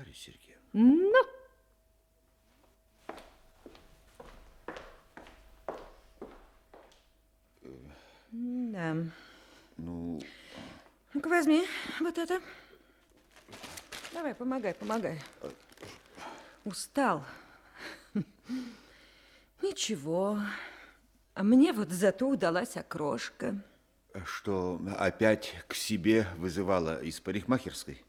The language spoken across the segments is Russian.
Марья Сергеевна. Ну, да. Ну, Ну-ка, возьми вот это. Давай, помогай, помогай. Устал. Ничего. А мне вот зато удалась окрошка. что опять к себе вызывала из парикмахерской?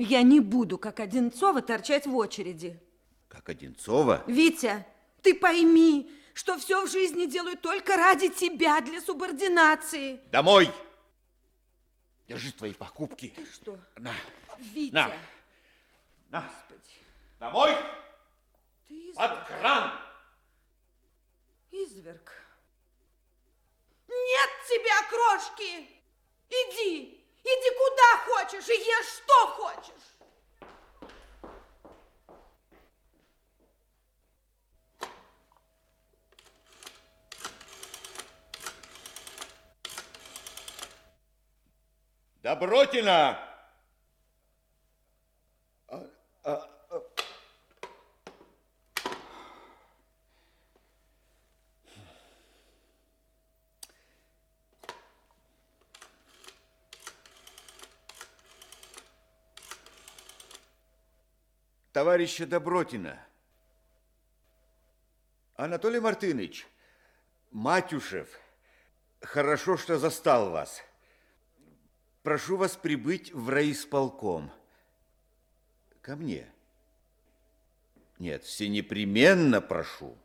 Я не буду, как Одинцова, торчать в очереди. Как Одинцова? Витя, ты пойми, что все в жизни делаю только ради тебя, для субординации. Домой! Держи твои покупки. Ты что? На, Витя, на, на. Домой! ты изверг. Под кран! изверг. Нет тебе окрошки! Иди, иди куда хочешь и ешь что хочешь. Добротина! Товарища Добротина. Анатолий Мартынович, Матюшев, хорошо, что застал вас. Прошу вас прибыть в райисполком. Ко мне. Нет, все непременно прошу.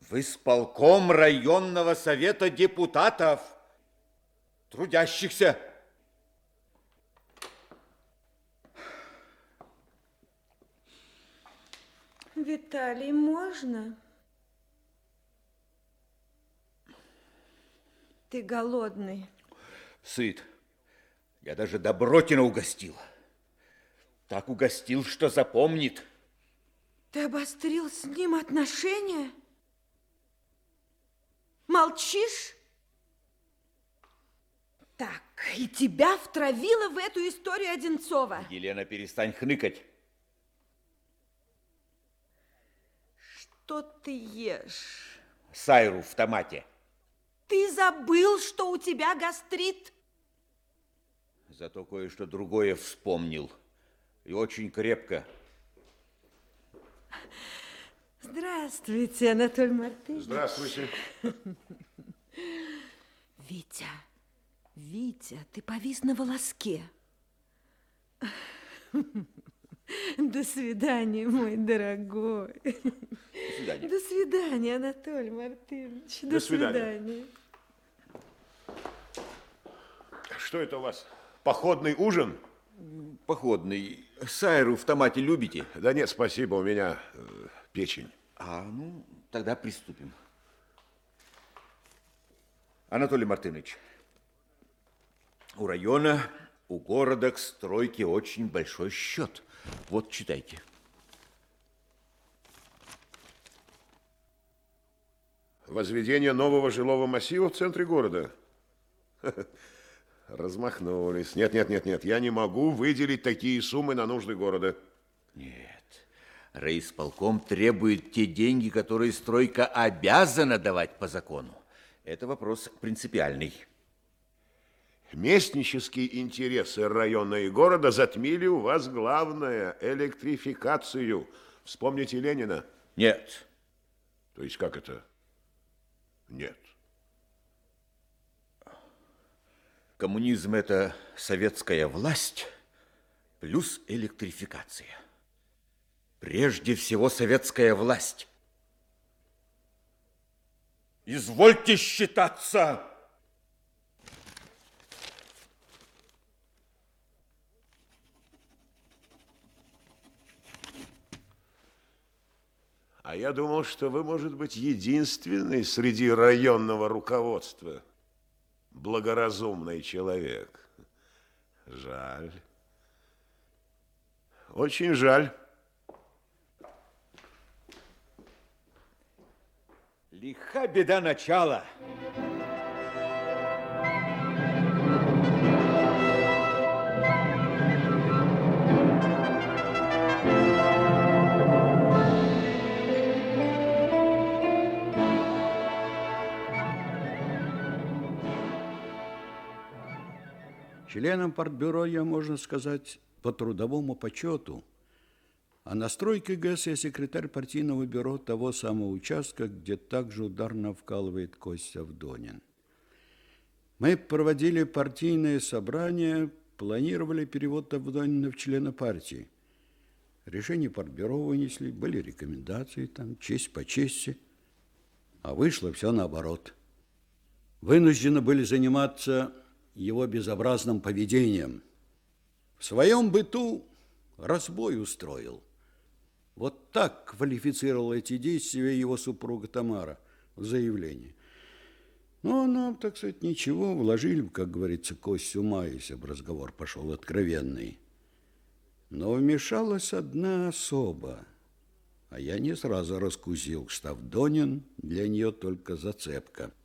В исполком районного совета депутатов, трудящихся. Виталий, можно? Ты голодный. Сыт. Я даже Добротина угостил. Так угостил, что запомнит. Ты обострил с ним отношения? Молчишь? Так, и тебя втравила в эту историю Одинцова. Елена, перестань хныкать. Что ты ешь? Сайру в томате. Ты забыл, что у тебя гастрит? Зато кое-что другое вспомнил. И очень крепко. Здравствуйте, Анатолий Мартынович. Здравствуйте. Витя, Витя, ты повис на волоске. До свидания, мой дорогой. До свидания. До свидания, Анатолий Мартынович. До, До свидания. свидания. Что это у вас? Походный ужин? Походный. Сайру в томате любите? Да нет, спасибо, у меня э, печень. А, ну, тогда приступим. Анатолий Мартынович, у района, у города к стройке очень большой счет. Вот, читайте. Возведение нового жилого массива в центре города. Размахнулись. Нет, нет, нет, нет, я не могу выделить такие суммы на нужды города. Нет, райисполком требует те деньги, которые стройка обязана давать по закону. Это вопрос принципиальный. Местнические интересы района и города затмили у вас главное – электрификацию. Вспомните Ленина. Нет, То есть как это? Нет. коммунизм – это советская власть плюс электрификация. Прежде всего советская власть. Извольте считаться. А я думал, что вы, может быть, единственный среди районного руководства благоразумный человек. Жаль. Очень жаль. Лиха беда начала. Членом партбюро я, можно сказать, по трудовому почету. А на стройке ГЭС я секретарь партийного бюро того самого участка, где также ударно вкалывает Костя Вдонин. Мы проводили партийное собрание, планировали перевод Авдонина в члена партии. Решение партбюро вынесли, были рекомендации, там, честь по чести. А вышло все наоборот. Вынуждены были заниматься его безобразным поведением. В своем быту разбой устроил. Вот так квалифицировала эти действия его супруга Тамара в заявлении. Ну, нам, так сказать, ничего, вложили, как говорится, кость ума, если бы разговор пошел откровенный. Но вмешалась одна особа, а я не сразу раскусил, что Авдонин для нее только зацепка –